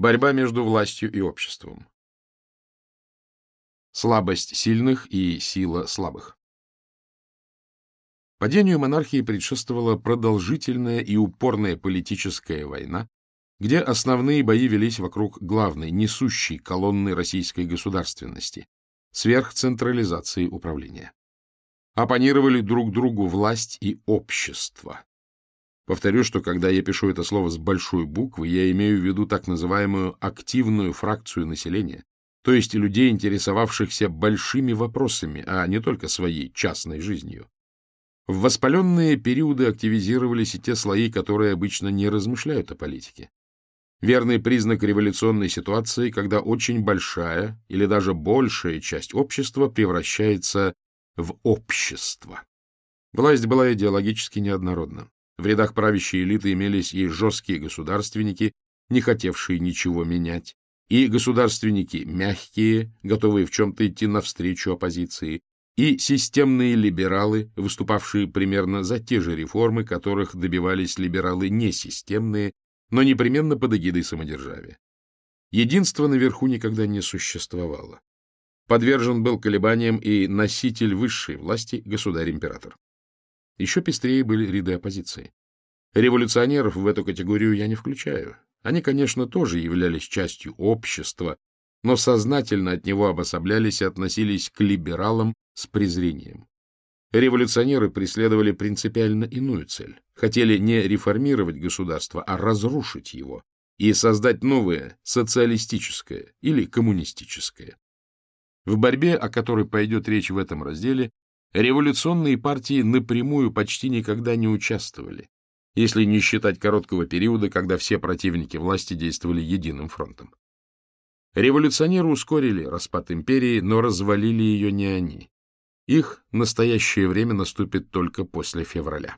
Борьба между властью и обществом. Слабость сильных и сила слабых. Падению монархии предшествовала продолжительная и упорная политическая война, где основные бои велись вокруг главной, несущей колонны российской государственности — сверхцентрализации управления. Оппонировали друг другу власть и общество. Повторю, что когда я пишу это слово с большой буквы, я имею в виду так называемую активную фракцию населения, то есть людей, интересовавшихся большими вопросами, а не только своей частной жизнью. В воспаленные периоды активизировались и те слои, которые обычно не размышляют о политике. Верный признак революционной ситуации, когда очень большая или даже большая часть общества превращается в общество. Власть была идеологически неоднородна. В рядах правящей элиты имелись и жесткие государственники, не хотевшие ничего менять, и государственники мягкие, готовые в чем-то идти навстречу оппозиции, и системные либералы, выступавшие примерно за те же реформы, которых добивались либералы несистемные, но непременно под эгидой самодержавия. Единства наверху никогда не существовало. Подвержен был колебаниям и носитель высшей власти, государь-император. Еще пестрее были ряды оппозиции. Революционеров в эту категорию я не включаю. Они, конечно, тоже являлись частью общества, но сознательно от него обособлялись и относились к либералам с презрением. Революционеры преследовали принципиально иную цель. Хотели не реформировать государство, а разрушить его и создать новое социалистическое или коммунистическое. В борьбе, о которой пойдет речь в этом разделе, революционные партии напрямую почти никогда не участвовали, если не считать короткого периода, когда все противники власти действовали единым фронтом. Революционеры ускорили распад империи, но развалили ее не они. Их настоящее время наступит только после февраля.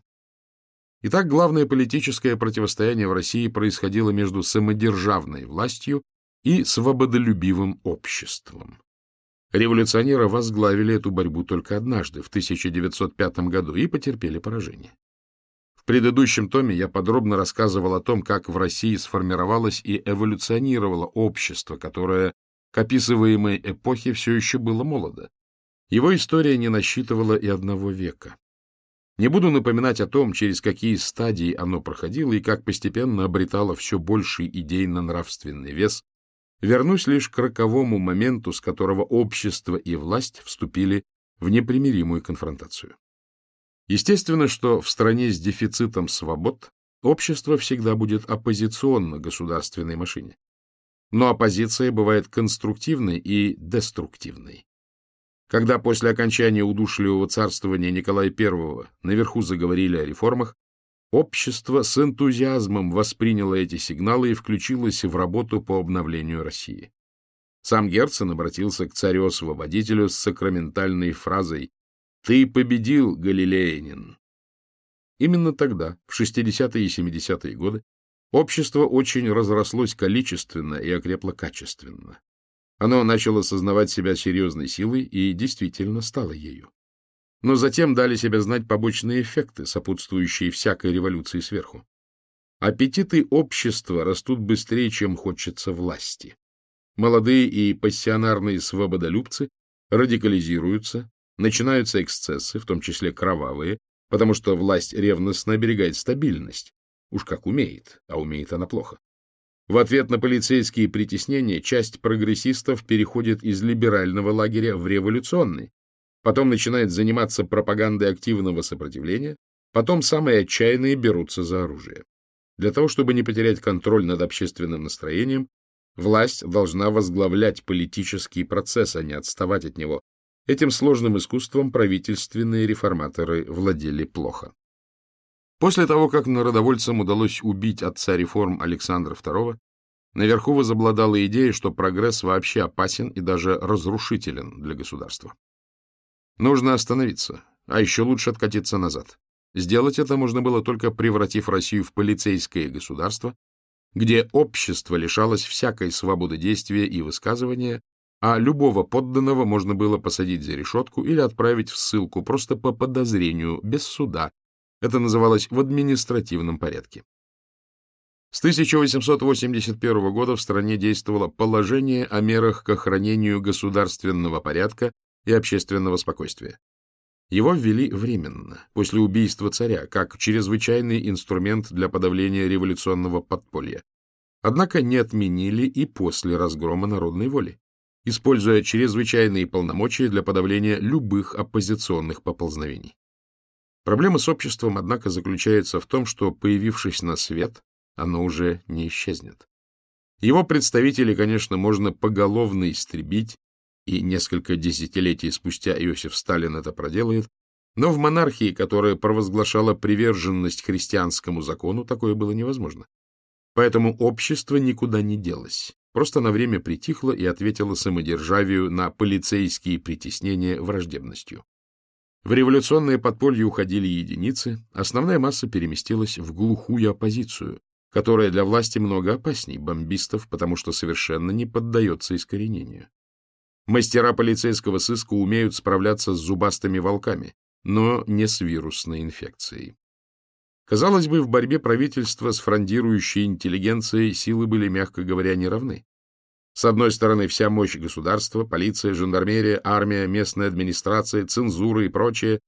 Итак, главное политическое противостояние в России происходило между самодержавной властью и свободолюбивым обществом. Революционеры возглавили эту борьбу только однажды, в 1905 году, и потерпели поражение. В предыдущем томе я подробно рассказывал о том, как в России сформировалось и эволюционировало общество, которое к описываемой эпохе все еще было молодо. Его история не насчитывала и одного века. Не буду напоминать о том, через какие стадии оно проходило и как постепенно обретало все больший идейно-нравственный вес. Вернусь лишь к роковому моменту, с которого общество и власть вступили в непримиримую конфронтацию. Естественно, что в стране с дефицитом свобод общество всегда будет оппозиционно государственной машине. Но оппозиция бывает конструктивной и деструктивной. Когда после окончания удушливого царствования Николая I наверху заговорили о реформах, общество с энтузиазмом восприняло эти сигналы и включилось в работу по обновлению России. Сам Герцен обратился к царю-освободителю с сакраментальной фразой «Ты победил, Галилеянин!» Именно тогда, в 60-е и 70-е годы, общество очень разрослось количественно и окрепло качественно. Оно начало осознавать себя серьезной силой и действительно стало ею. Но затем дали себя знать побочные эффекты, сопутствующие всякой революции сверху. Аппетиты общества растут быстрее, чем хочется власти. Молодые и пассионарные свободолюбцы радикализируются, начинаются эксцессы, в том числе кровавые, потому что власть ревностно оберегает стабильность. Уж как умеет, а умеет она плохо. В ответ на полицейские притеснения часть прогрессистов переходит из либерального лагеря в революционный, потом начинает заниматься пропагандой активного сопротивления, потом самые отчаянные берутся за оружие. Для того, чтобы не потерять контроль над общественным настроением, власть должна возглавлять политический процесс, а не отставать от него. Этим сложным искусством правительственные реформаторы владели плохо. После того, как народовольцам удалось убить отца реформ Александра II, наверху возобладала идея, что прогресс вообще опасен и даже разрушителен для государства. Нужно остановиться, а еще лучше откатиться назад. Сделать это можно было только превратив Россию в полицейское государство, где общество лишалось всякой свободы действия и высказывания, а любого подданного можно было посадить за решетку или отправить в ссылку просто по подозрению, без суда, это называлось в административном порядке. С 1881 года в стране действовало положение о мерах к охранению государственного порядка и общественного спокойствия. Его ввели временно, после убийства царя, как чрезвычайный инструмент для подавления революционного подполья. Однако не отменили и после разгрома народной воли, используя чрезвычайные полномочия для подавления любых оппозиционных поползновений. Проблема с обществом, однако, заключается в том, что, появившись на свет, оно уже не исчезнет. Его представителей, конечно, можно поголовно истребить, и несколько десятилетий спустя Иосиф Сталин это проделает, но в монархии, которая провозглашала приверженность христианскому закону, такое было невозможно. Поэтому общество никуда не делось, просто на время притихло и ответило самодержавию на полицейские притеснения враждебностью. В революционное подполье уходили единицы, основная масса переместилась в глухую оппозицию, которая для власти много опасней бомбистов, потому что совершенно не поддается искоренению. Мастера полицейского сыска умеют справляться с зубастыми волками, но не с вирусной инфекцией. Казалось бы, в борьбе правительства с фрондирующей интеллигенцией силы были, мягко говоря, неравны. С одной стороны, вся мощь государства, полиция, жандармерия, армия, местная администрация, цензура и прочее,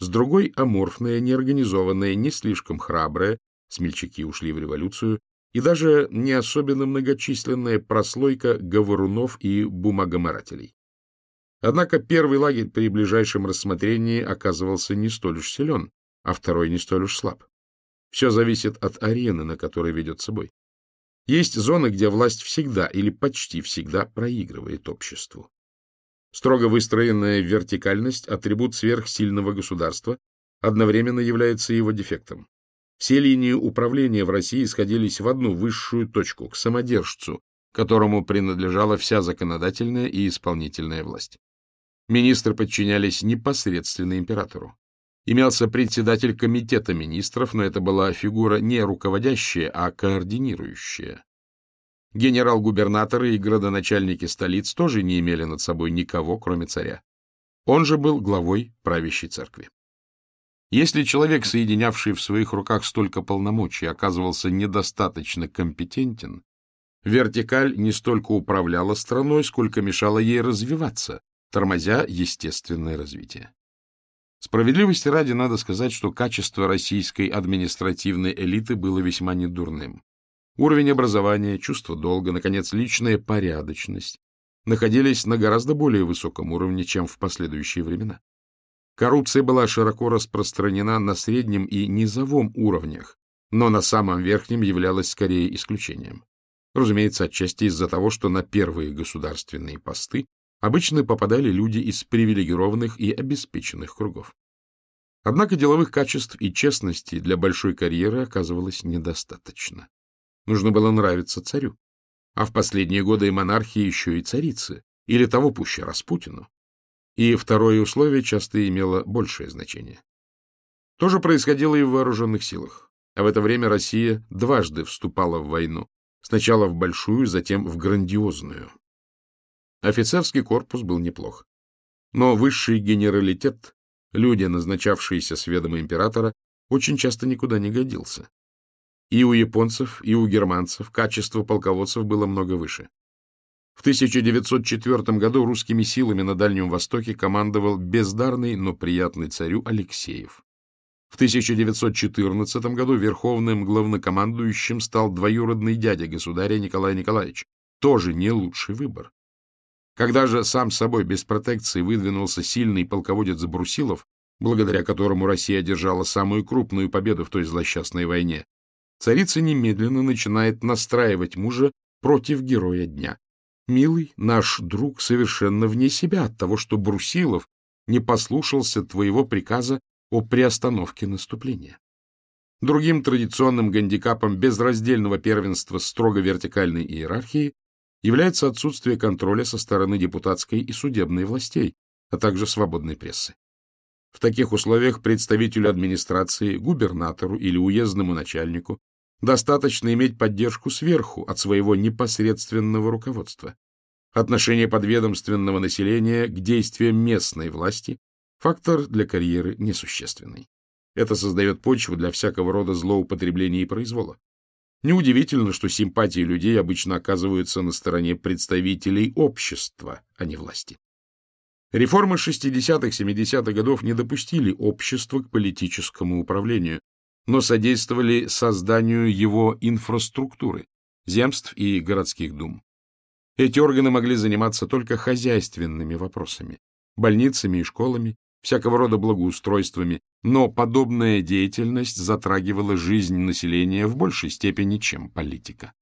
с другой — аморфная, неорганизованная, не слишком храбрая, смельчаки ушли в революцию, и даже не особенно многочисленная прослойка говорунов и бумагоморателей. Однако первый лагерь при ближайшем рассмотрении оказывался не столь уж силен, а второй не столь уж слаб. Все зависит от арены, на которой ведется бой. Есть зоны, где власть всегда или почти всегда проигрывает обществу. Строго выстроенная вертикальность, атрибут сверхсильного государства, одновременно является его дефектом. Все линии управления в России сходились в одну высшую точку, к самодержцу, которому принадлежала вся законодательная и исполнительная власть. Министры подчинялись непосредственно императору. Имелся председатель комитета министров, но это была фигура не руководящая, а координирующая. Генерал-губернаторы и градоначальники столиц тоже не имели над собой никого, кроме царя. Он же был главой правящей церкви. Если человек, соединявший в своих руках столько полномочий, оказывался недостаточно компетентен, вертикаль не столько управляла страной, сколько мешала ей развиваться, тормозя естественное развитие. Справедливости ради надо сказать, что качество российской административной элиты было весьма недурным. Уровень образования, чувство долга, наконец, личная порядочность находились на гораздо более высоком уровне, чем в последующие времена. Коррупция была широко распространена на среднем и низовом уровнях, но на самом верхнем являлась скорее исключением. Разумеется, отчасти из-за того, что на первые государственные посты обычно попадали люди из привилегированных и обеспеченных кругов. Однако деловых качеств и честности для большой карьеры оказывалось недостаточно. Нужно было нравиться царю, а в последние годы и монархии еще и царицы, или того пуще Распутину. И второе условие часто имело большее значение. То же происходило и в вооруженных силах. А в это время Россия дважды вступала в войну. Сначала в большую, затем в грандиозную. Офицерский корпус был неплох. Но высший генералитет, люди, назначавшиеся с ведома императора, очень часто никуда не годился. И у японцев, и у германцев качество полководцев было много выше. В 1904 году русскими силами на Дальнем Востоке командовал бездарный, но приятный царю Алексеев. В 1914 году верховным главнокомандующим стал двоюродный дядя государя Николай Николаевич. Тоже не лучший выбор. Когда же сам собой без протекции выдвинулся сильный полководец Брусилов, благодаря которому Россия одержала самую крупную победу в той злосчастной войне, царица немедленно начинает настраивать мужа против героя дня. Милый, наш друг совершенно вне себя от того, что Брусилов не послушался твоего приказа о приостановке наступления. Другим традиционным гандикапом безраздельного первенства строго вертикальной иерархии является отсутствие контроля со стороны депутатской и судебной властей, а также свободной прессы. В таких условиях представителю администрации, губернатору или уездному начальнику Достаточно иметь поддержку сверху от своего непосредственного руководства. Отношение подведомственного населения к действиям местной власти – фактор для карьеры несущественный. Это создает почву для всякого рода злоупотребления и произвола. Неудивительно, что симпатии людей обычно оказываются на стороне представителей общества, а не власти. Реформы 60-70-х годов не допустили общества к политическому управлению, но содействовали созданию его инфраструктуры, земств и городских дум. Эти органы могли заниматься только хозяйственными вопросами, больницами и школами, всякого рода благоустройствами, но подобная деятельность затрагивала жизнь населения в большей степени, чем политика.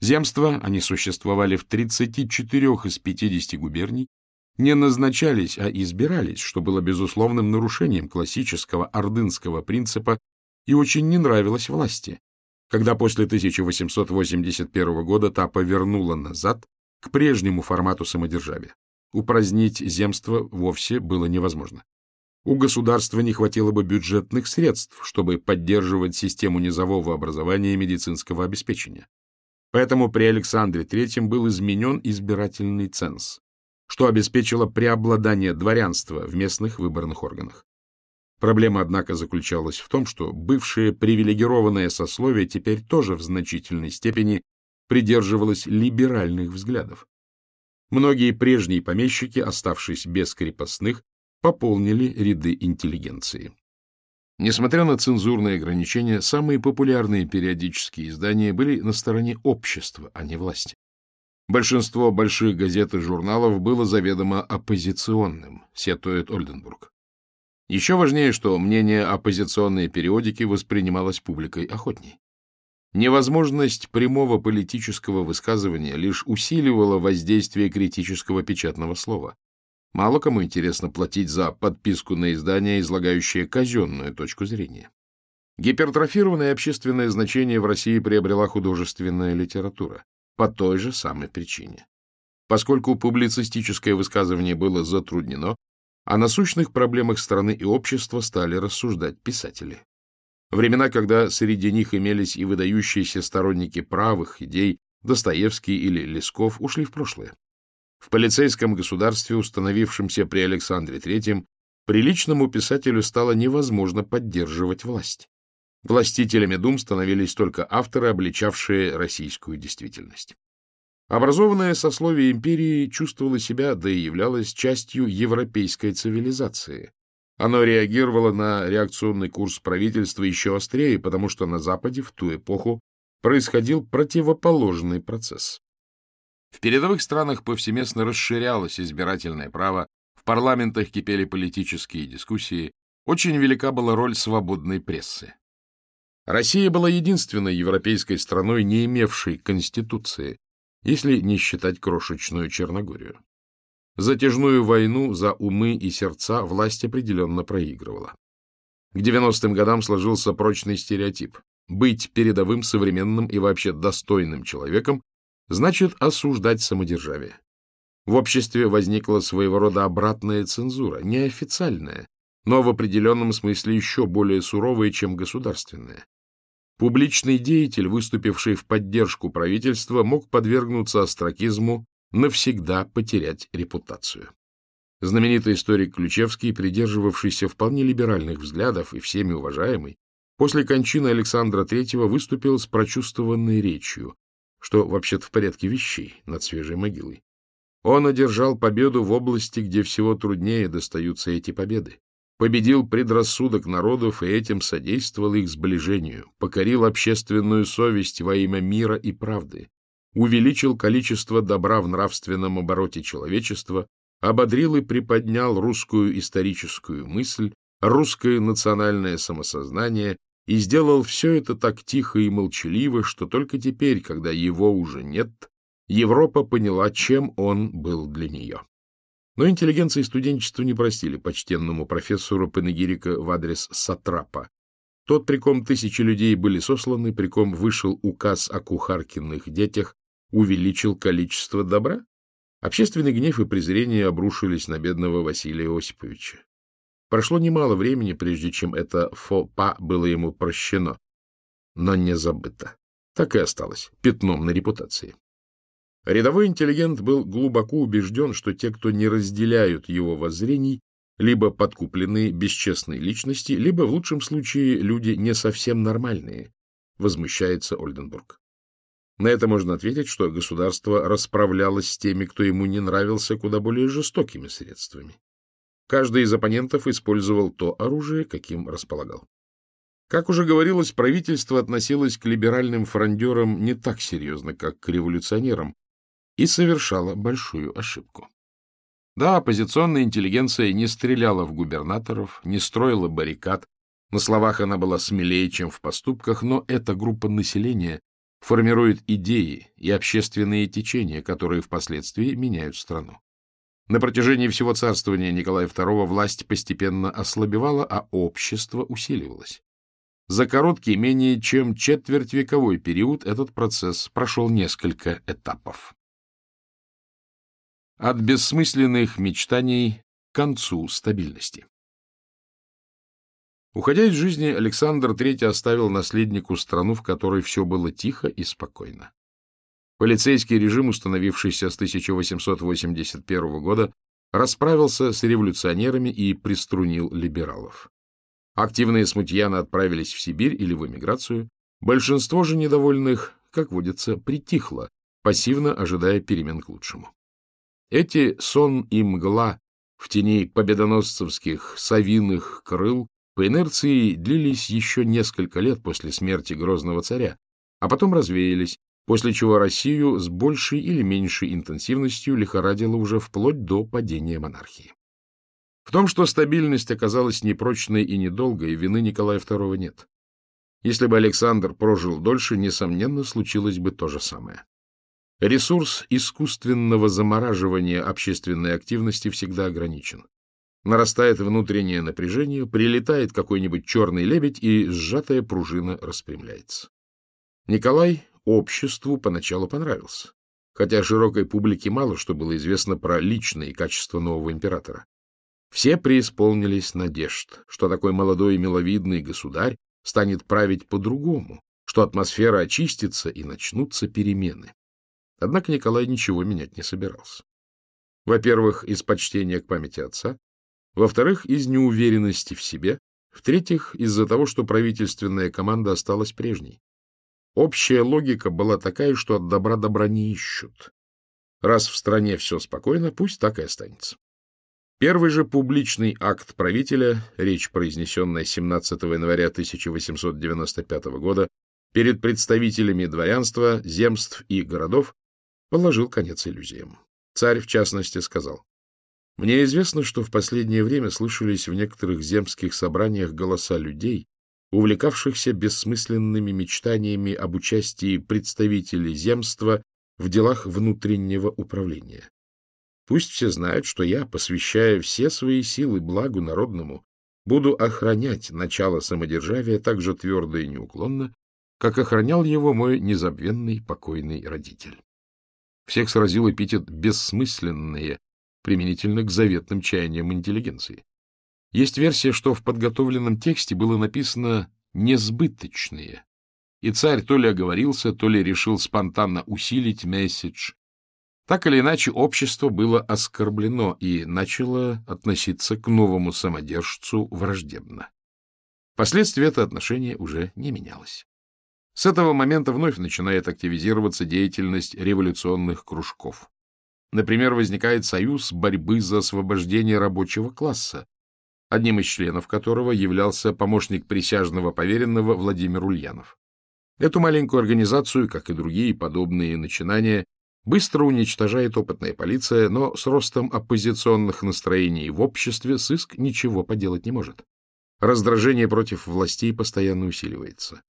Земства, они существовали в 34 из 50 губерний, не назначались, а избирались, что было безусловным нарушением классического ордынского принципа и очень не нравилось власти, когда после 1881 года та повернула назад к прежнему формату самодержавия. Упразднить земство вовсе было невозможно. У государства не хватило бы бюджетных средств, чтобы поддерживать систему низового образования и медицинского обеспечения. Поэтому при Александре III был изменен избирательный ценз, что обеспечило преобладание дворянства в местных выборных органах. Проблема, однако, заключалась в том, что бывшее привилегированное сословие теперь тоже в значительной степени придерживалось либеральных взглядов. Многие прежние помещики, оставшись без крепостных, пополнили ряды интеллигенции. Несмотря на цензурные ограничения, самые популярные периодические издания были на стороне общества, а не власти. Большинство больших газет и журналов было заведомо оппозиционным, сетует Ольденбург. Еще важнее, что мнение оппозиционной периодики воспринималось публикой охотней. Невозможность прямого политического высказывания лишь усиливала воздействие критического печатного слова. Мало кому интересно платить за подписку на издание, излагающее казенную точку зрения. Гипертрофированное общественное значение в России приобрела художественная литература по той же самой причине. Поскольку публицистическое высказывание было затруднено, о насущных проблемах страны и общества стали рассуждать писатели. Времена, когда среди них имелись и выдающиеся сторонники правых идей, Достоевский или Лесков, ушли в прошлое. В полицейском государстве, установившемся при Александре III, приличному писателю стало невозможно поддерживать власть. Властителями дум становились только авторы, обличавшие российскую действительность. Образованное сословие империи чувствовало себя, да и являлось частью европейской цивилизации, оно реагировало на реакционный курс правительства еще острее, потому что на Западе в ту эпоху происходил противоположный процесс. В передовых странах повсеместно расширялось избирательное право, в парламентах кипели политические дискуссии, очень велика была роль свободной прессы. Россия была единственной европейской страной, не имевшей конституции, если не считать крошечную Черногорию. Затяжную войну за умы и сердца власть определенно проигрывала. К 90-м годам сложился прочный стереотип. Быть передовым, современным и вообще достойным человеком значит осуждать самодержавие. В обществе возникла своего рода обратная цензура, неофициальная, но в определенном смысле еще более суровая, чем государственная. Публичный деятель, выступивший в поддержку правительства, мог подвергнуться остракизму навсегда потерять репутацию. Знаменитый историк Ключевский, придерживавшийся вполне либеральных взглядов и всеми уважаемый, после кончины Александра III выступил с прочувствованной речью, что вообще-то в порядке вещей над свежей могилой. Он одержал победу в области, где всего труднее достаются эти победы. Победил предрассудок народов и этим содействовал их сближению, покорил общественную совесть во имя мира и правды, увеличил количество добра в нравственном обороте человечества, ободрил и приподнял русскую историческую мысль, русское национальное самосознание и сделал все это так тихо и молчаливо, что только теперь, когда его уже нет, Европа поняла, чем он был для нее. Но интеллигенция и студенчество не простили почтенному профессору панегирика в адрес Сатрапа. Тот, при ком тысячи людей были сосланы, при ком вышел указ о кухаркиных детях, увеличил количество добра? Общественный гнев и презрение обрушились на бедного Василия Осиповича. Прошло немало времени, прежде чем это фо-па было ему прощено, но не забыто. Так и осталось пятном на репутации. Рядовой интеллигент был глубоко убежден, что те, кто не разделяют его воззрений, либо подкупленные бесчестные личности, либо, в лучшем случае, люди не совсем нормальные, возмущается Ольденбург. На это можно ответить, что государство расправлялось с теми, кто ему не нравился, куда более жестокими средствами. Каждый из оппонентов использовал то оружие, каким располагал. Как уже говорилось, правительство относилось к либеральным фрондерам не так серьезно, как к революционерам, и совершало большую ошибку. Да, оппозиционная интеллигенция не стреляла в губернаторов, не строила баррикад, на словах она была смелее, чем в поступках, но эта группа населения формирует идеи и общественные течения, которые впоследствии меняют страну. На протяжении всего царствования Николая II власть постепенно ослабевала, а общество усиливалось. За короткий, менее чем четвертьвековой период этот процесс прошел несколько этапов. От бессмысленных мечтаний к концу стабильности. Уходя из жизни, Александр III оставил наследнику страну, в которой все было тихо и спокойно. Полицейский режим, установившийся с 1881 года, расправился с революционерами и приструнил либералов. Активные смутьяны отправились в Сибирь или в эмиграцию. Большинство же недовольных, как водится, притихло, пассивно ожидая перемен к лучшему. Эти сон и мгла в тени победоносцевских совиных крыл по инерции длились еще несколько лет после смерти грозного царя, а потом развеялись, после чего Россию с большей или меньшей интенсивностью лихорадило уже вплоть до падения монархии. В том, что стабильность оказалась непрочной и недолгой, вины Николая II нет. Если бы Александр прожил дольше, несомненно, случилось бы то же самое. Ресурс искусственного замораживания общественной активности всегда ограничен. Нарастает внутреннее напряжение, прилетает какой-нибудь черный лебедь, и сжатая пружина распрямляется. Николай обществу поначалу понравился, хотя широкой публике мало что было известно про личные качества нового императора. Все преисполнились надежд, что такой молодой и миловидный государь станет править по-другому, что атмосфера очистится и начнутся перемены. Однако Николай ничего менять не собирался. Во-первых, из почтения к памяти отца, во-вторых, из неуверенности в себе, в-третьих, из-за того, что правительственная команда осталась прежней. Общая логика была такая, что от добра добра не ищут. Раз в стране все спокойно, пусть так и останется. Первый же публичный акт правителя, речь, произнесенная 17 января 1895 года перед представителями дворянства, земств и городов, положил конец иллюзиям. Царь, в частности, сказал, «Мне известно, что в последнее время слышались в некоторых земских собраниях голоса людей, увлекавшихся бессмысленными мечтаниями об участии представителей земства в делах внутреннего управления. Пусть все знают, что я, посвящая все свои силы благу народному, буду охранять начало самодержавия так же твердо и неуклонно, как охранял его мой незабвенный покойный родитель. Всех сразил эпитет «бессмысленные», применительно к заветным чаяниям интеллигенции. Есть версия, что в подготовленном тексте было написано «несбыточные», и царь то ли оговорился, то ли решил спонтанно усилить месседж. Так или иначе, общество было оскорблено и начало относиться к новому самодержцу враждебно. Впоследствии это отношение уже не менялось. С этого момента вновь начинает активизироваться деятельность революционных кружков. Например, возникает союз борьбы за освобождение рабочего класса, одним из членов которого являлся помощник присяжного поверенного Владимир Ульянов. Эту маленькую организацию, как и другие подобные начинания, быстро уничтожает опытная полиция, но с ростом оппозиционных настроений в обществе сыск ничего поделать не может. Раздражение против властей постоянно усиливается.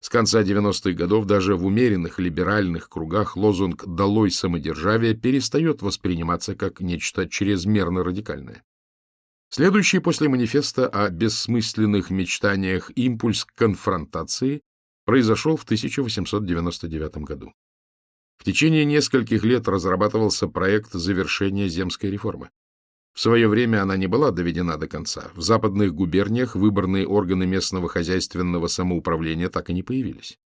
С конца 90-х годов даже в умеренных либеральных кругах лозунг «долой самодержавие» перестает восприниматься как нечто чрезмерно радикальное. Следующий после манифеста о бессмысленных мечтаниях импульс конфронтации произошел в 1899 году. В течение нескольких лет разрабатывался проект завершения земской реформы. В свое время она не была доведена до конца. В западных губерниях выборные органы местного хозяйственного самоуправления так и не появились.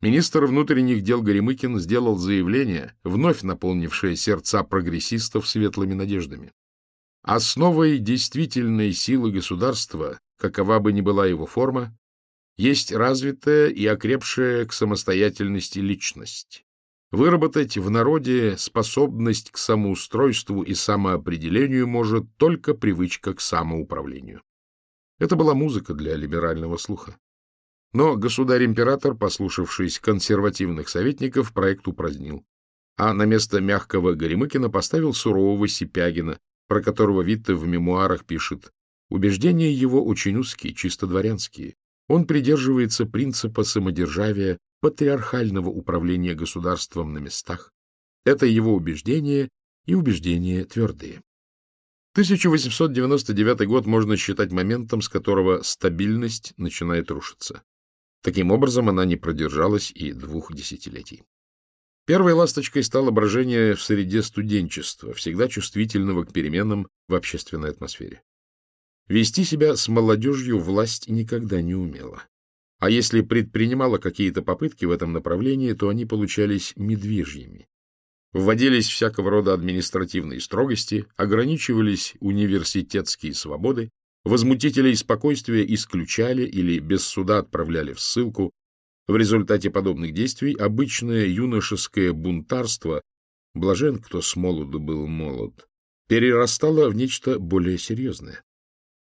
Министр внутренних дел Горемыкин сделал заявление, вновь наполнившее сердца прогрессистов светлыми надеждами. Основой действительной силы государства, какова бы ни была его форма, есть развитая и окрепшая к самостоятельности личность. Выработать в народе способность к самоустройству и самоопределению может только привычка к самоуправлению. Это была музыка для либерального слуха. Но государь-император, послушавшись консервативных советников, проект упразднил. А на место мягкого Горемыкина поставил сурового Сипягина, про которого Витте в мемуарах пишет «Убеждения его очень узкие, чисто дворянские. Он придерживается принципа самодержавия, патриархального управления государством на местах. Это его убеждения и убеждения твердые. 1899 год можно считать моментом, с которого стабильность начинает рушиться. Таким образом, она не продержалась и двух десятилетий. Первой ласточкой стало брожение в среде студенчества, всегда чувствительного к переменам в общественной атмосфере. Вести себя с молодежью власть никогда не умела. А если предпринимала какие-то попытки в этом направлении, то они получались медвежьими. Вводились всякого рода административные строгости, ограничивались университетские свободы, Возмутителей спокойствия исключали или без суда отправляли в ссылку. В результате подобных действий обычное юношеское бунтарство, блажен, кто с молоду был молод, перерастало в нечто более серьезное.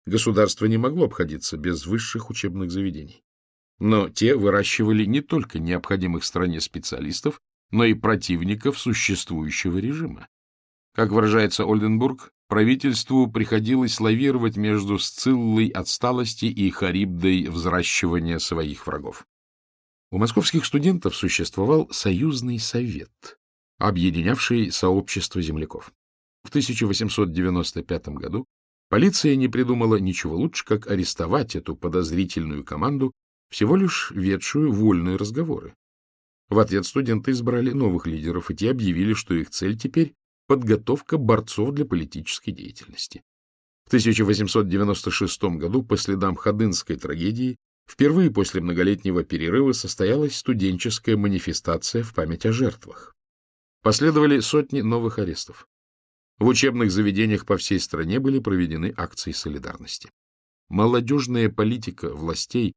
Государство не могло обходиться без высших учебных заведений. Но те выращивали не только необходимых стране специалистов, но и противников существующего режима. Как выражается Ольденбург, правительству приходилось лавировать между Сциллой отсталости и Харибдой взращивания своих врагов. У московских студентов существовал союзный совет, объединявший сообщество земляков. В 1895 году полиция не придумала ничего лучше, как арестовать эту подозрительную команду, всего лишь ведшую вольные разговоры. В ответ студенты избрали новых лидеров, и те объявили, что их цель теперь подготовка борцов для политической деятельности. В 1896 году, по следам Ходынской трагедии, впервые после многолетнего перерыва состоялась студенческая манифестация в память о жертвах. Последовали сотни новых арестов. В учебных заведениях по всей стране были проведены акции солидарности. Молодежная политика властей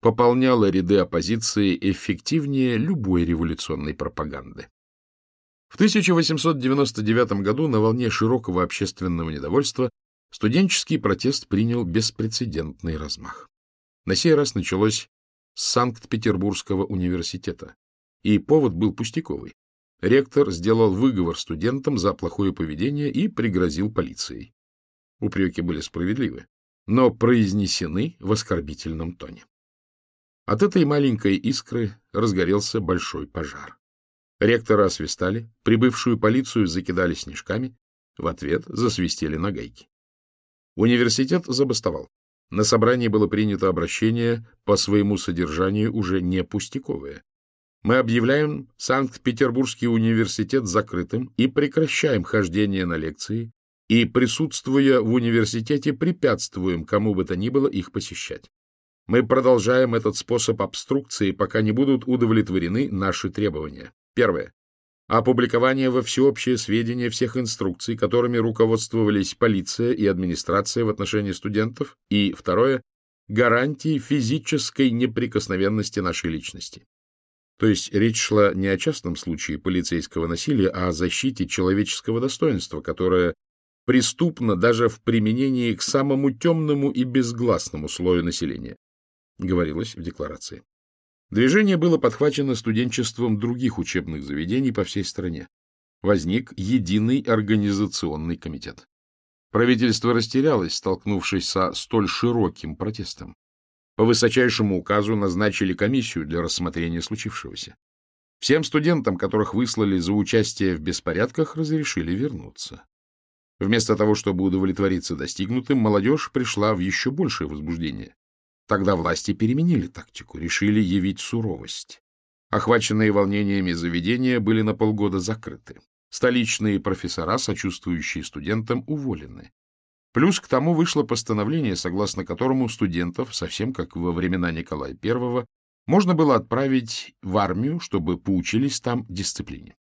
пополняла ряды оппозиции эффективнее любой революционной пропаганды. В 1899 году на волне широкого общественного недовольства студенческий протест принял беспрецедентный размах. На сей раз началось с Санкт-Петербургского университета, и повод был пустяковый. Ректор сделал выговор студентам за плохое поведение и пригрозил полицией. Упреки были справедливы, но произнесены в оскорбительном тоне. От этой маленькой искры разгорелся большой пожар. Ректора освистали, прибывшую полицию закидали снежками, в ответ засвистели на гайки. Университет забастовал. На собрании было принято обращение по своему содержанию уже не пустяковое. Мы объявляем Санкт-Петербургский университет закрытым и прекращаем хождение на лекции, и, присутствуя в университете, препятствуем кому бы то ни было их посещать. Мы продолжаем этот способ обструкции, пока не будут удовлетворены наши требования. Первое. Опубликование во всеобщее сведения всех инструкций, которыми руководствовались полиция и администрация в отношении студентов. И второе. Гарантии физической неприкосновенности нашей личности. То есть речь шла не о частном случае полицейского насилия, а о защите человеческого достоинства, которое преступно даже в применении к самому темному и безгласному слою населения, говорилось в декларации. Движение было подхвачено студенчеством других учебных заведений по всей стране. Возник единый организационный комитет. Правительство растерялось, столкнувшись со столь широким протестом. По высочайшему указу назначили комиссию для рассмотрения случившегося. Всем студентам, которых выслали за участие в беспорядках, разрешили вернуться. Вместо того, чтобы удовлетвориться достигнутым, молодежь пришла в еще большее возбуждение. Тогда власти переменили тактику, решили явить суровость. Охваченные волнениями заведения были на полгода закрыты. Столичные профессора, сочувствующие студентам, уволены. Плюс к тому вышло постановление, согласно которому студентов, совсем как во времена Николая I, можно было отправить в армию, чтобы поучились там дисциплине.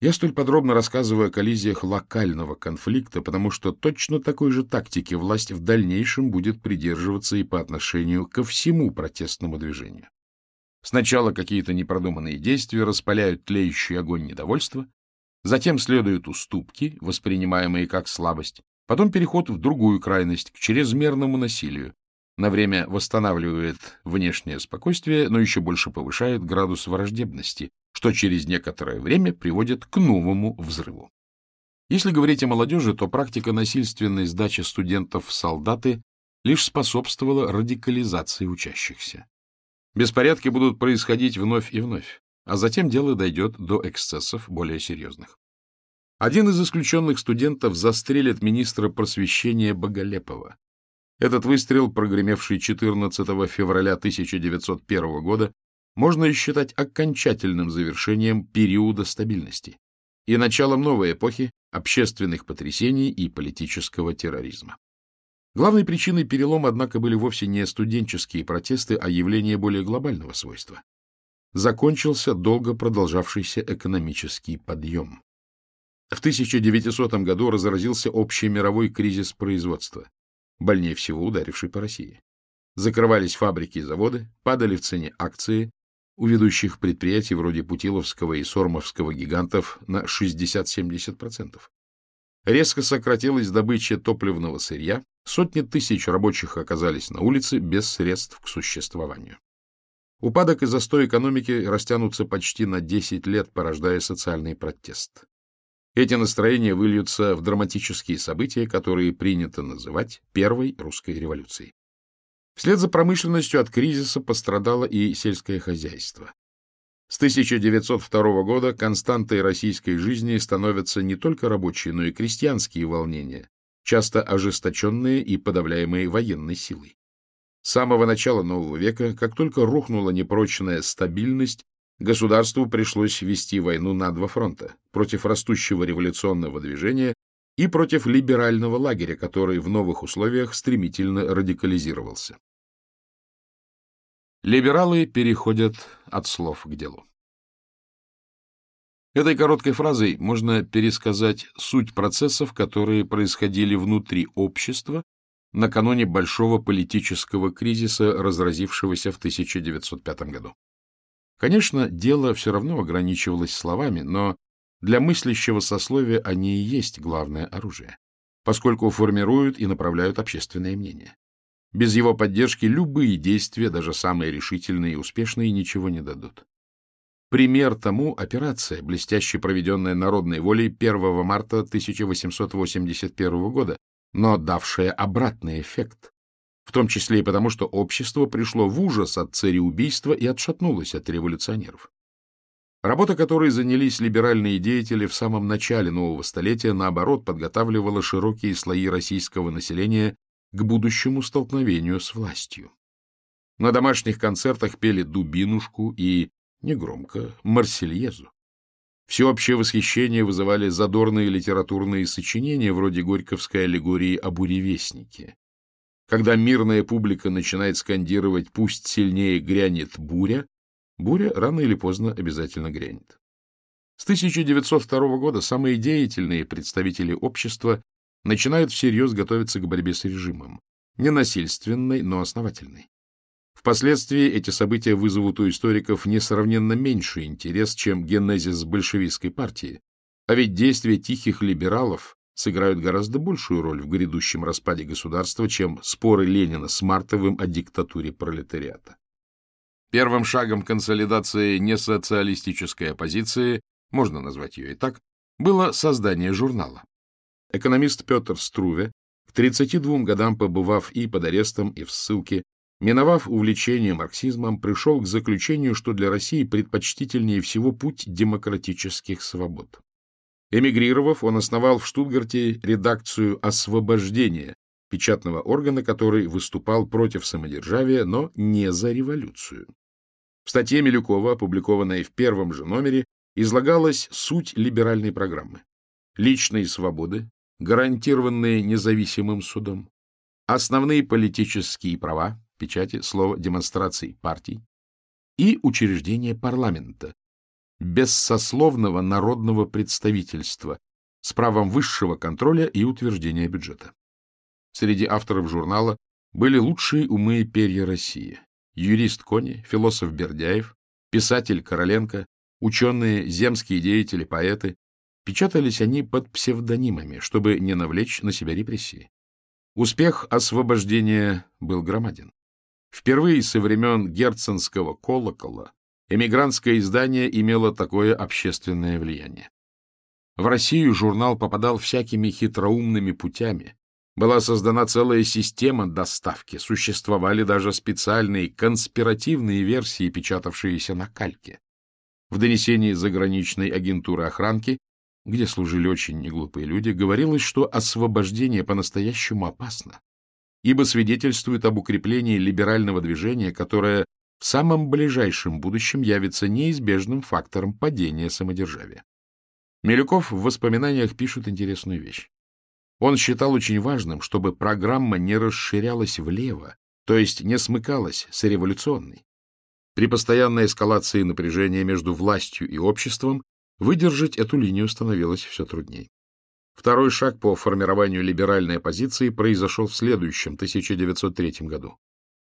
Я столь подробно рассказываю о коллизиях локального конфликта, потому что точно такой же тактики власть в дальнейшем будет придерживаться и по отношению ко всему протестному движению. Сначала какие-то непродуманные действия распаляют тлеющий огонь недовольства, затем следуют уступки, воспринимаемые как слабость, потом переход в другую крайность, к чрезмерному насилию, на время восстанавливает внешнее спокойствие, но еще больше повышает градус враждебности, что через некоторое время приводит к новому взрыву. Если говорить о молодежи, то практика насильственной сдачи студентов в солдаты лишь способствовала радикализации учащихся. Беспорядки будут происходить вновь и вновь, а затем дело дойдет до эксцессов более серьезных. Один из исключенных студентов застрелит министра просвещения Боголепова. Этот выстрел, прогремевший 14 февраля 1901 года, можно считать окончательным завершением периода стабильности и началом новой эпохи общественных потрясений и политического терроризма. Главной причиной перелома, однако, были вовсе не студенческие протесты, а явления более глобального свойства. Закончился долго продолжавшийся экономический подъем. В 1900 году разразился общий мировой кризис производства больнее всего ударивший по России. Закрывались фабрики и заводы, падали в цене акции у ведущих предприятий вроде Путиловского и Сормовского гигантов на 60-70%. Резко сократилась добыча топливного сырья, сотни тысяч рабочих оказались на улице без средств к существованию. Упадок и застой экономики растянутся почти на 10 лет, порождая социальный протест. Эти настроения выльются в драматические события, которые принято называть Первой русской революцией. Вслед за промышленностью от кризиса пострадало и сельское хозяйство. С 1902 года константой российской жизни становятся не только рабочие, но и крестьянские волнения, часто ожесточенные и подавляемые военной силой. С самого начала нового века, как только рухнула непрочная стабильность, государству пришлось вести войну на два фронта – против растущего революционного движения и против либерального лагеря, который в новых условиях стремительно радикализировался. Либералы переходят от слов к делу. Этой короткой фразой можно пересказать суть процессов, которые происходили внутри общества накануне большого политического кризиса, разразившегося в 1905 году. Конечно, дело все равно ограничивалось словами, но для мыслящего сословия они и есть главное оружие, поскольку формируют и направляют общественное мнение. Без его поддержки любые действия, даже самые решительные и успешные, ничего не дадут. Пример тому — операция, блестяще проведенная народной волей 1 марта 1881 года, но давшая обратный эффект в том числе и потому, что общество пришло в ужас от цареубийства и отшатнулось от революционеров. Работа, которой занялись либеральные деятели в самом начале нового столетия, наоборот, подготавливала широкие слои российского населения к будущему столкновению с властью. На домашних концертах пели «Дубинушку» и, негромко, «Марсельезу». Всеобщее восхищение вызывали задорные литературные сочинения вроде горьковской аллегории о буревестнике. Когда мирная публика начинает скандировать «пусть сильнее грянет буря», буря рано или поздно обязательно грянет. С 1902 года самые деятельные представители общества начинают всерьез готовиться к борьбе с режимом. Не насильственной, но основательной. Впоследствии эти события вызовут у историков несравненно меньший интерес, чем генезис большевистской партии, а ведь действия тихих либералов сыграют гораздо большую роль в грядущем распаде государства, чем споры Ленина с Мартовым о диктатуре пролетариата. Первым шагом консолидации несоциалистической оппозиции, можно назвать ее и так, было создание журнала. Экономист Петр Струве, к 32 годам побывав и под арестом, и в ссылке, миновав увлечение марксизмом, пришел к заключению, что для России предпочтительнее всего путь демократических свобод. Эмигрировав, он основал в Штутгарте редакцию «Освобождение», печатного органа, который выступал против самодержавия, но не за революцию. В статье Милюкова, опубликованной в первом же номере, излагалась суть либеральной программы. Личные свободы, гарантированные независимым судом, основные политические права, печати, слово демонстраций партий, и учреждение парламента, бессословного народного представительства с правом высшего контроля и утверждения бюджета. Среди авторов журнала были лучшие умы перья России. Юрист Кони, философ Бердяев, писатель Короленко, ученые, земские деятели, поэты. Печатались они под псевдонимами, чтобы не навлечь на себя репрессии. Успех освобождения был громаден. Впервые со времен герценского колокола эмигрантское издание имело такое общественное влияние. В Россию журнал попадал всякими хитроумными путями. Была создана целая система доставки, существовали даже специальные конспиративные версии, печатавшиеся на кальке. В донесении заграничной агентуры охранки, где служили очень неглупые люди, говорилось, что освобождение по-настоящему опасно, ибо свидетельствует об укреплении либерального движения, которое в самом ближайшем будущем явится неизбежным фактором падения самодержавия. Милюков в воспоминаниях пишет интересную вещь. Он считал очень важным, чтобы программа не расширялась влево, то есть не смыкалась с революционной. При постоянной эскалации напряжения между властью и обществом выдержать эту линию становилось все труднее. Второй шаг по формированию либеральной оппозиции произошел в следующем, 1903 году.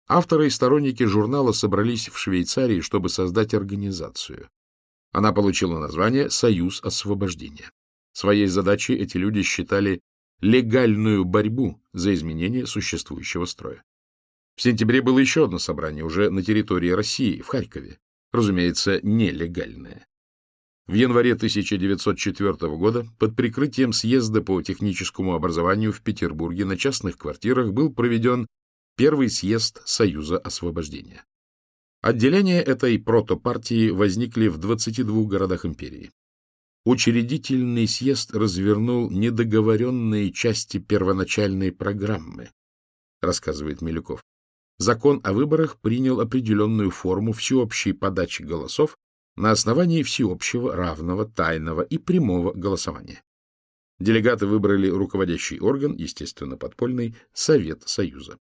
Авторы и сторонники журнала собрались в Швейцарии, чтобы создать организацию. Она получила название «Союз освобождения». Своей задачей эти люди считали легальную борьбу за изменение существующего строя. В сентябре было еще одно собрание, уже на территории России, в Харькове. Разумеется, нелегальное. В январе 1904 года под прикрытием съезда по техническому образованию в Петербурге на частных квартирах был проведен первый съезд Союза освобождения. Отделения этой протопартии возникли в 22 городах империи. Учредительный съезд развернул недоговоренные части первоначальной программы, рассказывает Милюков закон о выборах принял определенную форму всеобщей подачи голосов на основании всеобщего, равного, тайного и прямого голосования. Делегаты выбрали руководящий орган, естественно, подпольный, Совет Союза.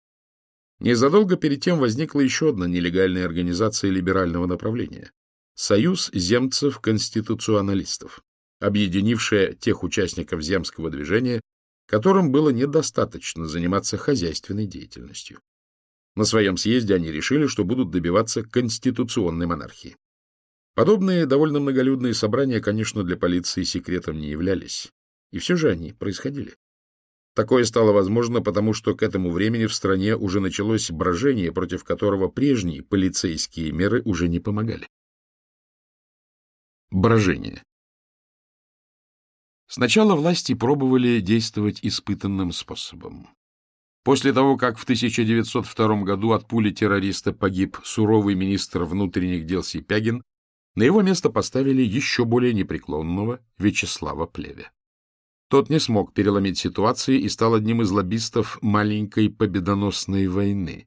Незадолго перед тем возникла еще одна нелегальная организация либерального направления – Союз земцев-конституционалистов, объединившая тех участников земского движения, которым было недостаточно заниматься хозяйственной деятельностью. На своем съезде они решили, что будут добиваться конституционной монархии. Подобные довольно многолюдные собрания, конечно, для полиции секретом не являлись. И все же они происходили. Такое стало возможно, потому что к этому времени в стране уже началось брожение, против которого прежние полицейские меры уже не помогали. Брожение. Сначала власти пробовали действовать испытанным способом. После того, как в 1902 году от пули террориста погиб суровый министр внутренних дел Сипягин, на его место поставили еще более непреклонного Вячеслава Плеве. Тот не смог переломить ситуацию и стал одним из лоббистов маленькой победоносной войны.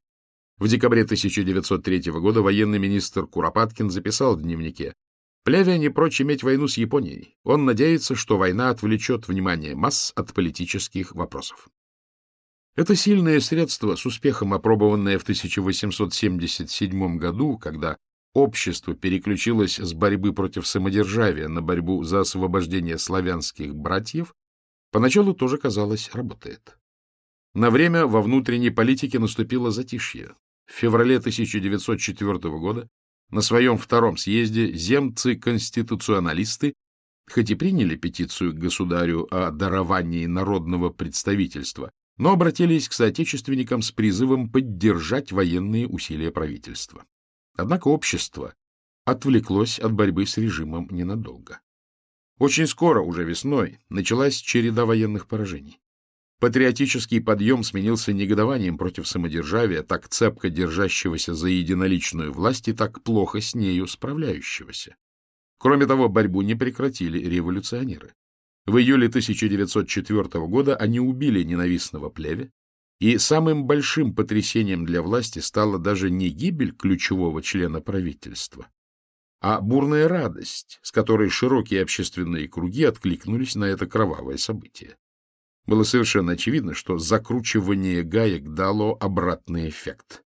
В декабре 1903 года военный министр Куропаткин записал в дневнике «Плеве не прочь иметь войну с Японией. Он надеется, что война отвлечет внимание масс от политических вопросов». Это сильное средство, с успехом опробованное в 1877 году, когда общество переключилось с борьбы против самодержавия на борьбу за освобождение славянских братьев, поначалу тоже, казалось, работает. На время во внутренней политике наступило затишье. В феврале 1904 года на своем втором съезде земцы-конституционалисты хоть и приняли петицию к государю о даровании народного представительства, но обратились к соотечественникам с призывом поддержать военные усилия правительства. Однако общество отвлеклось от борьбы с режимом ненадолго. Очень скоро, уже весной, началась череда военных поражений. Патриотический подъем сменился негодованием против самодержавия, так цепко держащегося за единоличную власть и так плохо с нею справляющегося. Кроме того, борьбу не прекратили революционеры. В июле 1904 года они убили ненавистного плеве, и самым большим потрясением для власти стала даже не гибель ключевого члена правительства, а бурная радость, с которой широкие общественные круги откликнулись на это кровавое событие. Было совершенно очевидно, что закручивание гаек дало обратный эффект.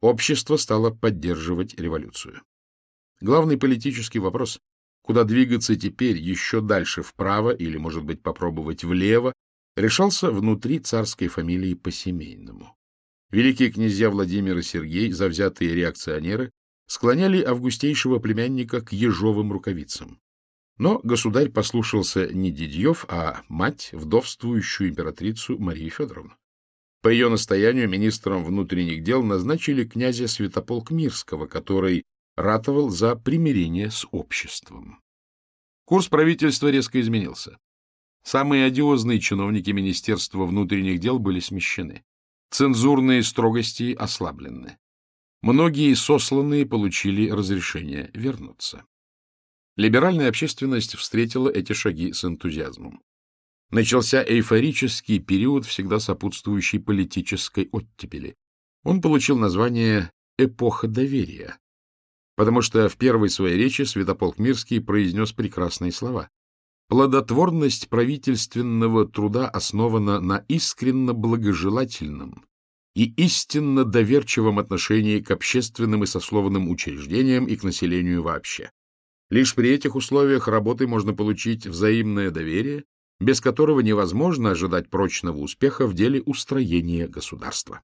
Общество стало поддерживать революцию. Главный политический вопрос куда двигаться теперь еще дальше вправо или, может быть, попробовать влево, решался внутри царской фамилии по-семейному. Великие князья Владимир и Сергей, завзятые реакционеры, склоняли августейшего племянника к ежовым рукавицам. Но государь послушался не Дидьев, а мать, вдовствующую императрицу Марию Федоровну. По ее настоянию министром внутренних дел назначили князя Святополк Мирского, который ратовал за примирение с обществом. Курс правительства резко изменился. Самые одиозные чиновники Министерства внутренних дел были смещены. Цензурные строгости ослаблены. Многие сосланные получили разрешение вернуться. Либеральная общественность встретила эти шаги с энтузиазмом. Начался эйфорический период, всегда сопутствующий политической оттепели. Он получил название «эпоха доверия», потому что в первой своей речи Святополк Мирский произнес прекрасные слова. Плодотворность правительственного труда основана на искренно благожелательном и истинно доверчивом отношении к общественным и сословным учреждениям и к населению вообще. Лишь при этих условиях работы можно получить взаимное доверие, без которого невозможно ожидать прочного успеха в деле устроения государства.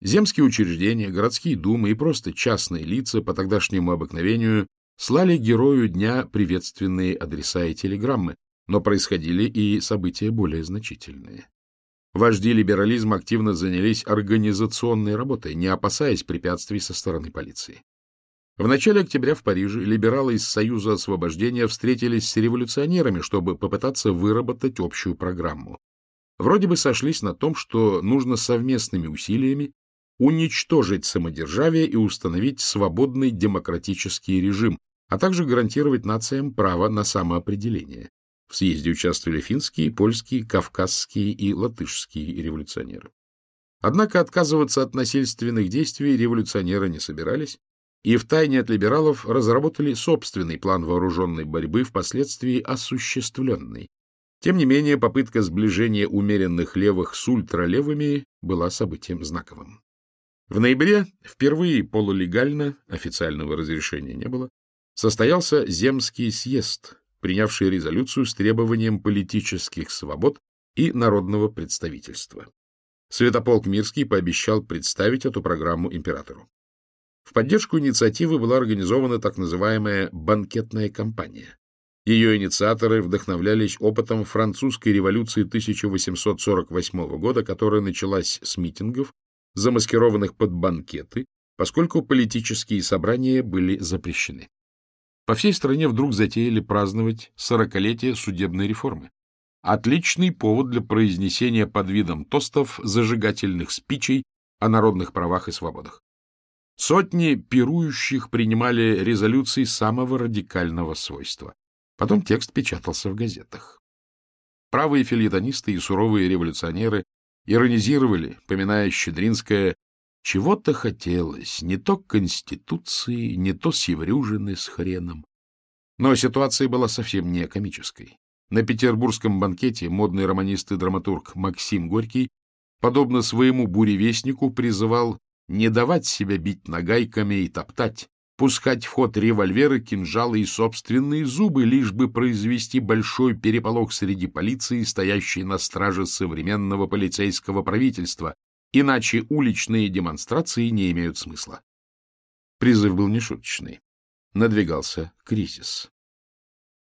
Земские учреждения, городские думы и просто частные лица по тогдашнему обыкновению слали герою дня приветственные адреса и телеграммы, но происходили и события более значительные. Вожди либерализма активно занялись организационной работой, не опасаясь препятствий со стороны полиции. В начале октября в Париже либералы из Союза освобождения встретились с революционерами, чтобы попытаться выработать общую программу. Вроде бы сошлись на том, что нужно совместными усилиями уничтожить самодержавие и установить свободный демократический режим, а также гарантировать нациям право на самоопределение. В съезде участвовали финские, польские, кавказские и латышские революционеры. Однако отказываться от насильственных действий революционеры не собирались, и втайне от либералов разработали собственный план вооруженной борьбы, впоследствии осуществленный. Тем не менее, попытка сближения умеренных левых с ультралевыми была событием знаковым. В ноябре впервые полулегально, официального разрешения не было, состоялся Земский съезд, принявший резолюцию с требованием политических свобод и народного представительства. Святополк Мирский пообещал представить эту программу императору. В поддержку инициативы была организована так называемая «банкетная кампания». Ее инициаторы вдохновлялись опытом французской революции 1848 года, которая началась с митингов, замаскированных под банкеты, поскольку политические собрания были запрещены. По всей стране вдруг затеяли праздновать сорокалетие судебной реформы. Отличный повод для произнесения под видом тостов зажигательных спичей о народных правах и свободах. Сотни пирующих принимали резолюции самого радикального свойства. Потом текст печатался в газетах. Правые филитонисты и суровые революционеры иронизировали, поминая Щедринское, чего-то хотелось, не то Конституции, не то Севрюжины с хреном. Но ситуация была совсем не комической. На петербургском банкете модный романист и драматург Максим Горький, подобно своему буревестнику, призывал не давать себя бить нагайками и топтать, пускать в ход револьверы, кинжалы и собственные зубы, лишь бы произвести большой переполох среди полиции, стоящей на страже современного полицейского правительства, иначе уличные демонстрации не имеют смысла. Призыв был нешуточный. Надвигался кризис.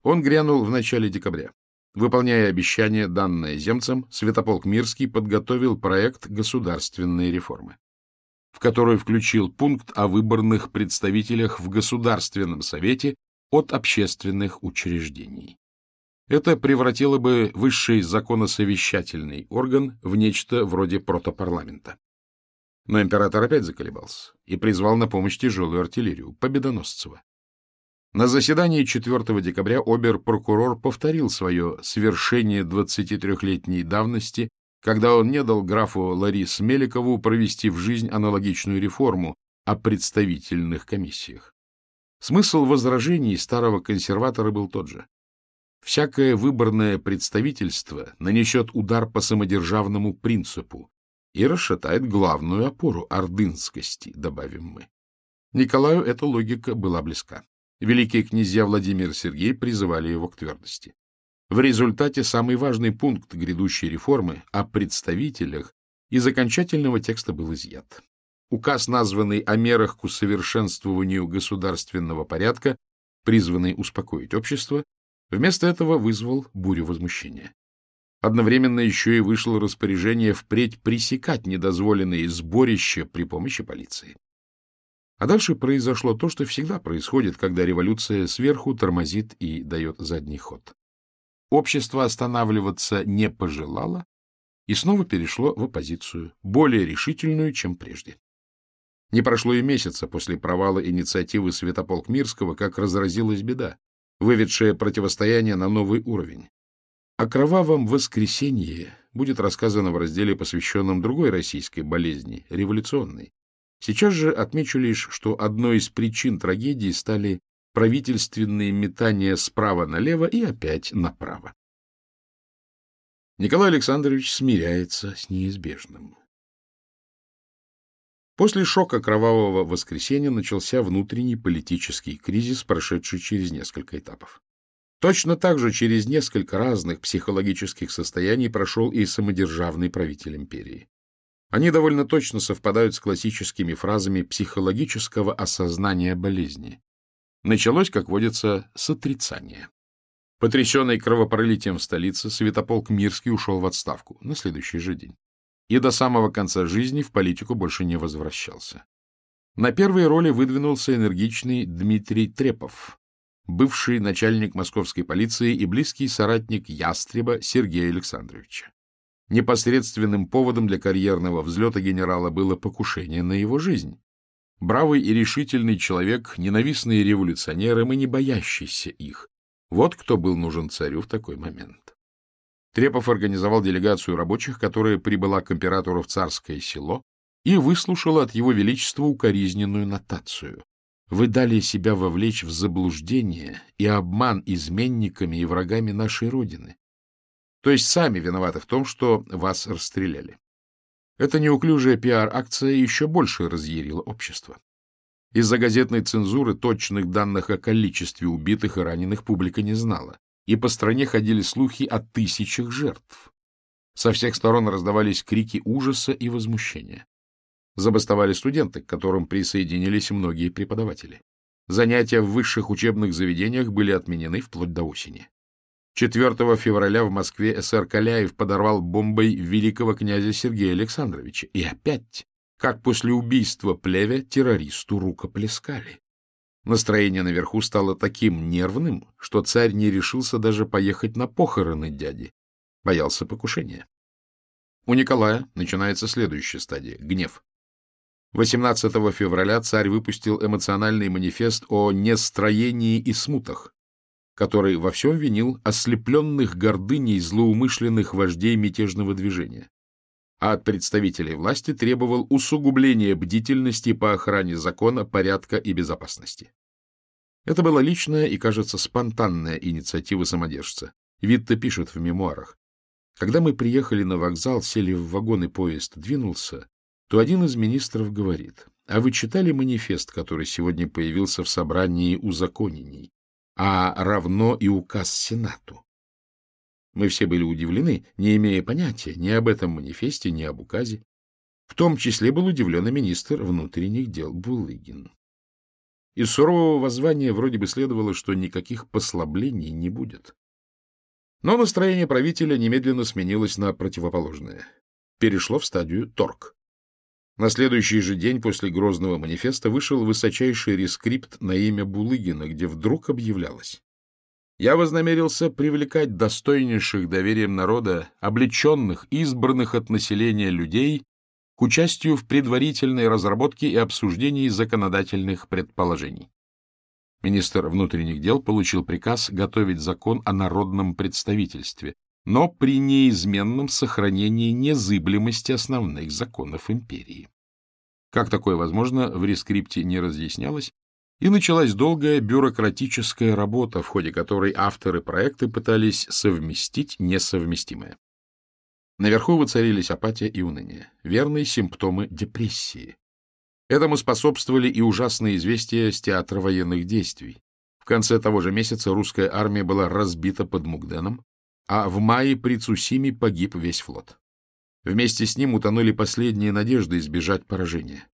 Он грянул в начале декабря. Выполняя обещание, данное земцам, Святополк Мирский подготовил проект государственной реформы в которую включил пункт о выборных представителях в Государственном Совете от общественных учреждений. Это превратило бы высший законосовещательный орган в нечто вроде протопарламента. Но император опять заколебался и призвал на помощь тяжелую артиллерию, Победоносцева. На заседании 4 декабря обер-прокурор повторил свое свершение 23-летней давности когда он не дал графу Ларис Меликову провести в жизнь аналогичную реформу о представительных комиссиях. Смысл возражений старого консерватора был тот же. Всякое выборное представительство нанесет удар по самодержавному принципу и расшатает главную опору ордынскости, добавим мы. Николаю эта логика была близка. Великие князья Владимир и Сергей призывали его к твердости. В результате самый важный пункт грядущей реформы о представителях из окончательного текста был изъят. Указ, названный о мерах к усовершенствованию государственного порядка, призванный успокоить общество, вместо этого вызвал бурю возмущения. Одновременно еще и вышло распоряжение впредь пресекать недозволенные сборища при помощи полиции. А дальше произошло то, что всегда происходит, когда революция сверху тормозит и дает задний ход. Общество останавливаться не пожелало и снова перешло в оппозицию, более решительную, чем прежде. Не прошло и месяца после провала инициативы Святополк Мирского, как разразилась беда, выведшая противостояние на новый уровень. О кровавом воскресенье будет рассказано в разделе, посвященном другой российской болезни, революционной. Сейчас же отмечу лишь, что одной из причин трагедии стали правительственные метания справа налево и опять направо. Николай Александрович смиряется с неизбежным. После шока кровавого воскресенья начался внутренний политический кризис, прошедший через несколько этапов. Точно так же через несколько разных психологических состояний прошел и самодержавный правитель империи. Они довольно точно совпадают с классическими фразами психологического осознания болезни. Началось, как водится, с отрицания. Потрясенный кровопролитием в столице, Святополк Мирский ушел в отставку на следующий же день и до самого конца жизни в политику больше не возвращался. На первой роли выдвинулся энергичный Дмитрий Трепов, бывший начальник московской полиции и близкий соратник Ястреба Сергея Александровича. Непосредственным поводом для карьерного взлета генерала было покушение на его жизнь. Бравый и решительный человек, ненавистные революционерам и не боящийся их. Вот кто был нужен царю в такой момент. Трепов организовал делегацию рабочих, которая прибыла к императору в царское село и выслушала от его величества укоризненную нотацию. Вы дали себя вовлечь в заблуждение и обман изменниками и врагами нашей Родины. То есть сами виноваты в том, что вас расстреляли. Эта неуклюжая пиар-акция еще больше разъярила общество. Из-за газетной цензуры точных данных о количестве убитых и раненых публика не знала и по стране ходили слухи о тысячах жертв. Со всех сторон раздавались крики ужаса и возмущения. Забастовали студенты, к которым присоединились многие преподаватели. Занятия в высших учебных заведениях были отменены вплоть до осени. 4 февраля в Москве СР Каляев подорвал бомбой великого князя Сергея Александровича. И опять, как после убийства Плевя, террористу рукоплескали. Настроение наверху стало таким нервным, что царь не решился даже поехать на похороны дяди. Боялся покушения. У Николая начинается следующая стадия — гнев. 18 февраля царь выпустил эмоциональный манифест о нестроении и смутах, который во всем винил ослепленных гордыней злоумышленных вождей мятежного движения а от представителей власти требовал усугубления бдительности по охране закона, порядка и безопасности. Это была личная и, кажется, спонтанная инициатива самодержца. Витта пишет в мемуарах. Когда мы приехали на вокзал, сели в вагон и поезд двинулся, то один из министров говорит, а вы читали манифест, который сегодня появился в собрании узаконений, а равно и указ Сенату? Мы все были удивлены, не имея понятия ни об этом манифесте, ни об указе. В том числе был удивлен и министр внутренних дел Булыгин. Из сурового воззвания вроде бы следовало, что никаких послаблений не будет. Но настроение правителя немедленно сменилось на противоположное. Перешло в стадию торг. На следующий же день после Грозного манифеста вышел высочайший рескрипт на имя Булыгина, где вдруг объявлялось я вознамерился привлекать достойнейших доверием народа, облеченных, избранных от населения людей к участию в предварительной разработке и обсуждении законодательных предположений. Министр внутренних дел получил приказ готовить закон о народном представительстве, но при неизменном сохранении незыблемости основных законов империи. Как такое возможно, в рескрипте не разъяснялось, и началась долгая бюрократическая работа, в ходе которой авторы проекта пытались совместить несовместимое. Наверху воцарились апатия и уныние, верные симптомы депрессии. Этому способствовали и ужасные известия с театра военных действий. В конце того же месяца русская армия была разбита под Мугденом, а в мае при Цусиме погиб весь флот. Вместе с ним утонули последние надежды избежать поражения.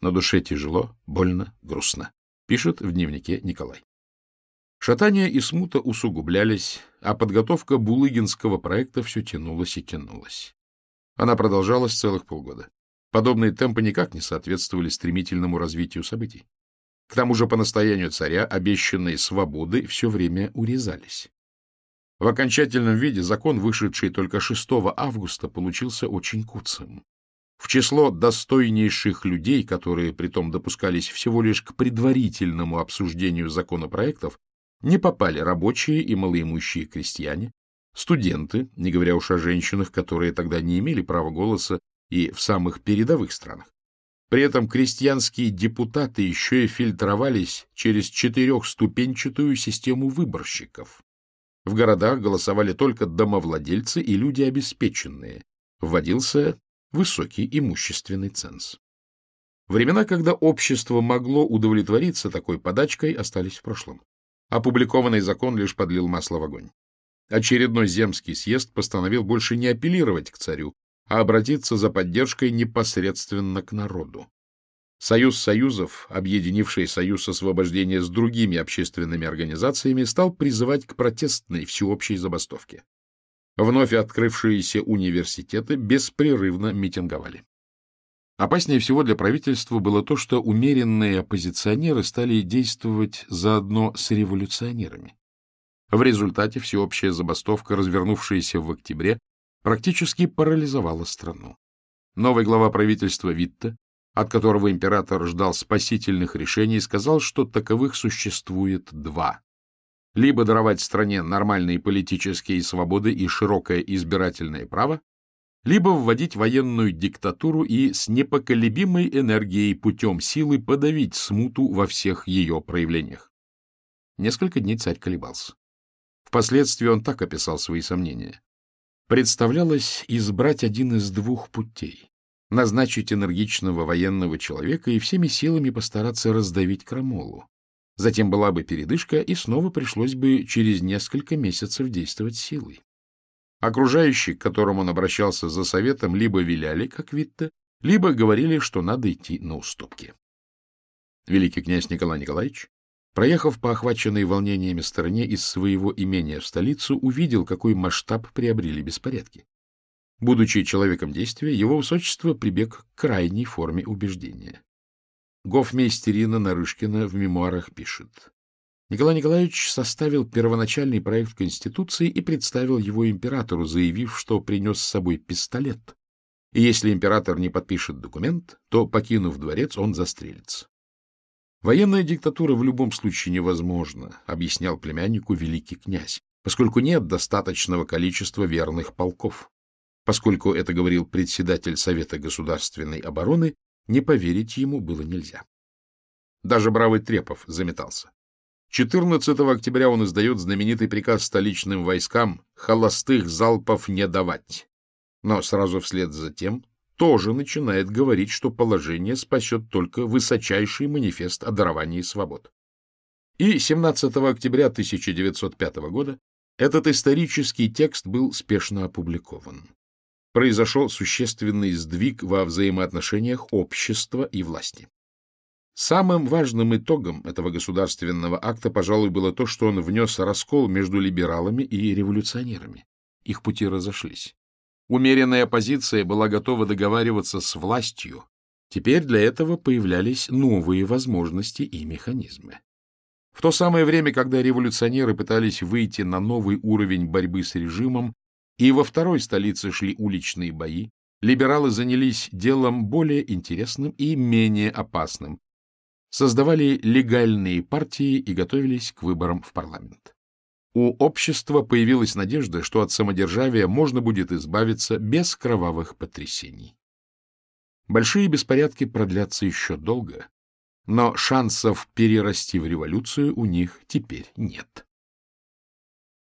На душе тяжело, больно, грустно, пишет в дневнике Николай. Шатания и смута усугублялись, а подготовка булыгинского проекта все тянулась и тянулась. Она продолжалась целых полгода. Подобные темпы никак не соответствовали стремительному развитию событий. К тому же по настоянию царя обещанные свободы все время урезались. В окончательном виде закон, вышедший только 6 августа, получился очень куцым. В число достойнейших людей, которые притом допускались всего лишь к предварительному обсуждению законопроектов, не попали рабочие и малоимущие крестьяне, студенты, не говоря уж о женщинах, которые тогда не имели права голоса и в самых передовых странах. При этом крестьянские депутаты еще и фильтровались через четырехступенчатую систему выборщиков. В городах голосовали только домовладельцы и люди обеспеченные. Вводился высокий имущественный ценз. Времена, когда общество могло удовлетвориться такой подачкой, остались в прошлом. Опубликованный закон лишь подлил масло в огонь. Очередной земский съезд постановил больше не апеллировать к царю, а обратиться за поддержкой непосредственно к народу. Союз союзов, объединивший Союз освобождения с другими общественными организациями, стал призывать к протестной всеобщей забастовке. Вновь открывшиеся университеты беспрерывно митинговали. Опаснее всего для правительства было то, что умеренные оппозиционеры стали действовать заодно с революционерами. В результате всеобщая забастовка, развернувшаяся в октябре, практически парализовала страну. Новый глава правительства Витте, от которого император ждал спасительных решений, сказал, что таковых существует два. Либо даровать стране нормальные политические свободы и широкое избирательное право, либо вводить военную диктатуру и с непоколебимой энергией путем силы подавить смуту во всех ее проявлениях. Несколько дней царь колебался. Впоследствии он так описал свои сомнения. Представлялось избрать один из двух путей — назначить энергичного военного человека и всеми силами постараться раздавить крамолу. Затем была бы передышка, и снова пришлось бы через несколько месяцев действовать силой. Окружающие, к которым он обращался за советом, либо виляли, как Витте, либо говорили, что надо идти на уступки. Великий князь Николай Николаевич, проехав по охваченной волнениями стороне из своего имения в столицу, увидел, какой масштаб приобрели беспорядки. Будучи человеком действия, его высочество прибег к крайней форме убеждения. Гофмейстерина Нарышкина в мемуарах пишет. Николай Николаевич составил первоначальный проект Конституции и представил его императору, заявив, что принес с собой пистолет. И если император не подпишет документ, то, покинув дворец, он застрелится. Военная диктатура в любом случае невозможна, объяснял племяннику великий князь, поскольку нет достаточного количества верных полков. Поскольку это говорил председатель Совета государственной обороны, не поверить ему было нельзя. Даже бравый Трепов заметался. 14 октября он издает знаменитый приказ столичным войскам холостых залпов не давать. Но сразу вслед за тем тоже начинает говорить, что положение спасет только высочайший манифест о даровании свобод. И 17 октября 1905 года этот исторический текст был спешно опубликован. Произошел существенный сдвиг во взаимоотношениях общества и власти. Самым важным итогом этого государственного акта, пожалуй, было то, что он внес раскол между либералами и революционерами. Их пути разошлись. Умеренная оппозиция была готова договариваться с властью. Теперь для этого появлялись новые возможности и механизмы. В то самое время, когда революционеры пытались выйти на новый уровень борьбы с режимом, и во второй столице шли уличные бои, либералы занялись делом более интересным и менее опасным создавали легальные партии и готовились к выборам в парламент. У общества появилась надежда, что от самодержавия можно будет избавиться без кровавых потрясений. Большие беспорядки продлятся еще долго, но шансов перерасти в революцию у них теперь нет.